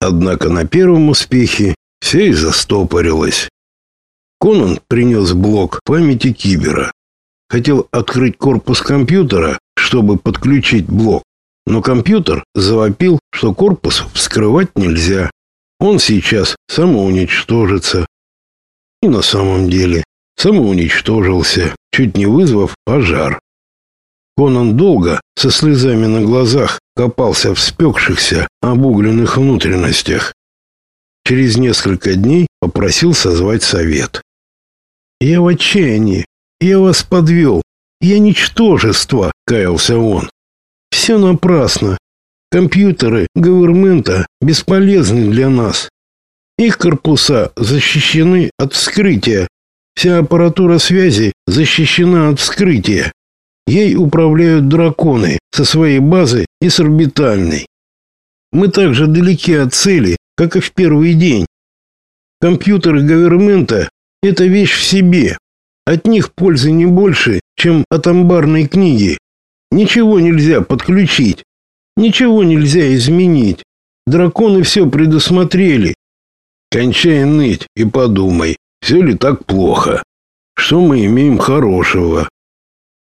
Однако на первом успехе все и застопорилось. Конан принес блок памяти Кибера. Хотел открыть корпус компьютера, чтобы подключить блок, но компьютер завопил, что корпус вскрывать нельзя. Он сейчас самоуничтожится. И на самом деле самоуничтожился, чуть не вызвав пожар. Конан долго, со слезами на глазах, копался в спекшихся, обугленных внутренностях. Через несколько дней попросил созвать совет. «Я в отчаянии. Я вас подвел. Я ничтожество», — каялся он. «Все напрасно. Компьютеры говермента бесполезны для нас. Их корпуса защищены от вскрытия. Вся аппаратура связи защищена от вскрытия. Ей управляют драконы со своей базы и с орбитальной. Мы так же далеки от цели, как и в первый день. Компьютеры говермента это вещь в себе. От них пользы не больше, чем от амбарной книги. Ничего нельзя подключить, ничего нельзя изменить. Драконы все предусмотрели. Кончай ныть и подумай, все ли так плохо. Что мы имеем хорошего?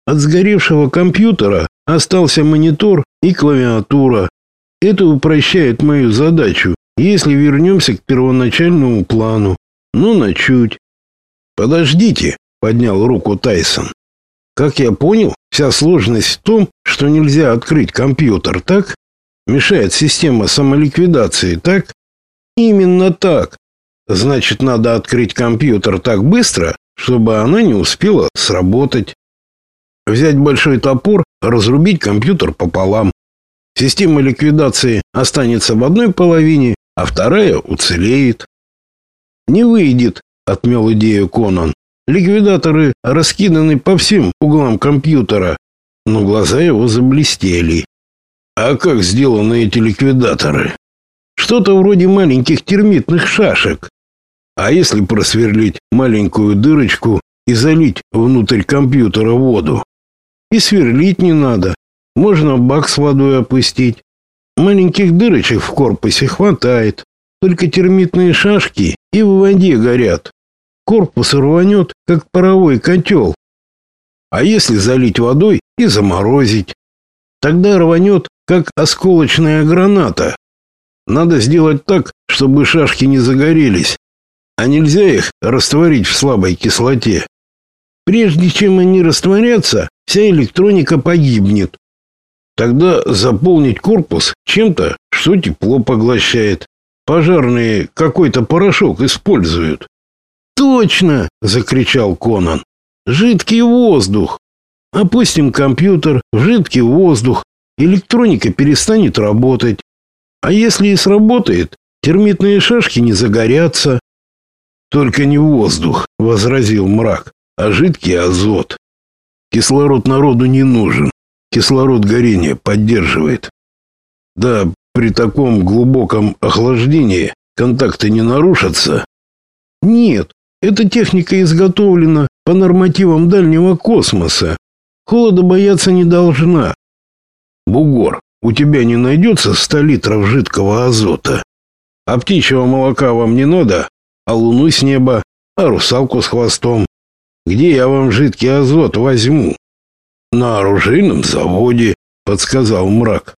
От сгоревшего компьютера остался монитор и клавиатура. Это упрощает мою задачу, если вернемся к первоначальному плану. Ну, на чуть. Подождите, поднял руку Тайсон. Как я понял, вся сложность в том, что нельзя открыть компьютер, так? Мешает система самоликвидации, так? Именно так. Значит, надо открыть компьютер так быстро, чтобы она не успела сработать. Взять большой топор, разрубить компьютер пополам. Система ликвидации останется в одной половине, а вторая уцелеет. Не выйдет, отмел идею Конан. Ликвидаторы раскиданы по всем углам компьютера, но глаза его заблестели. А как сделаны эти ликвидаторы? Что-то вроде маленьких термитных шашек. А если просверлить маленькую дырочку и залить внутрь компьютера воду? И сверлить не надо. Можно бак с водой опустить. Маленьких дырочек в корпусе хватает. Только термитные шашки и в воде горят. Корпус рванет, как паровой котел. А если залить водой и заморозить? Тогда рванет, как осколочная граната. Надо сделать так, чтобы шашки не загорелись. А нельзя их растворить в слабой кислоте. Прежде чем они растворятся, вся электроника погибнет. Тогда заполнить корпус чем-то, что тепло поглощает. Пожарные какой-то порошок используют. Точно, закричал Конан. Жидкий воздух. Опустим компьютер в жидкий воздух, электроника перестанет работать. А если и сработает, термитные шашки не загорятся. Только не воздух, возразил мрак, а жидкий азот. Кислород народу не нужен. Кислород горение поддерживает. Да, при таком глубоком охлаждении контакты не нарушатся. Нет, эта техника изготовлена по нормативам дальнего космоса. Холода бояться не должна. Бугор, у тебя не найдется 100 литров жидкого азота. А птичьего молока вам не надо, а луну с неба, а русалку с хвостом. Где я вам жидкий азот возьму? На оружейном заводе, подсказал мрак.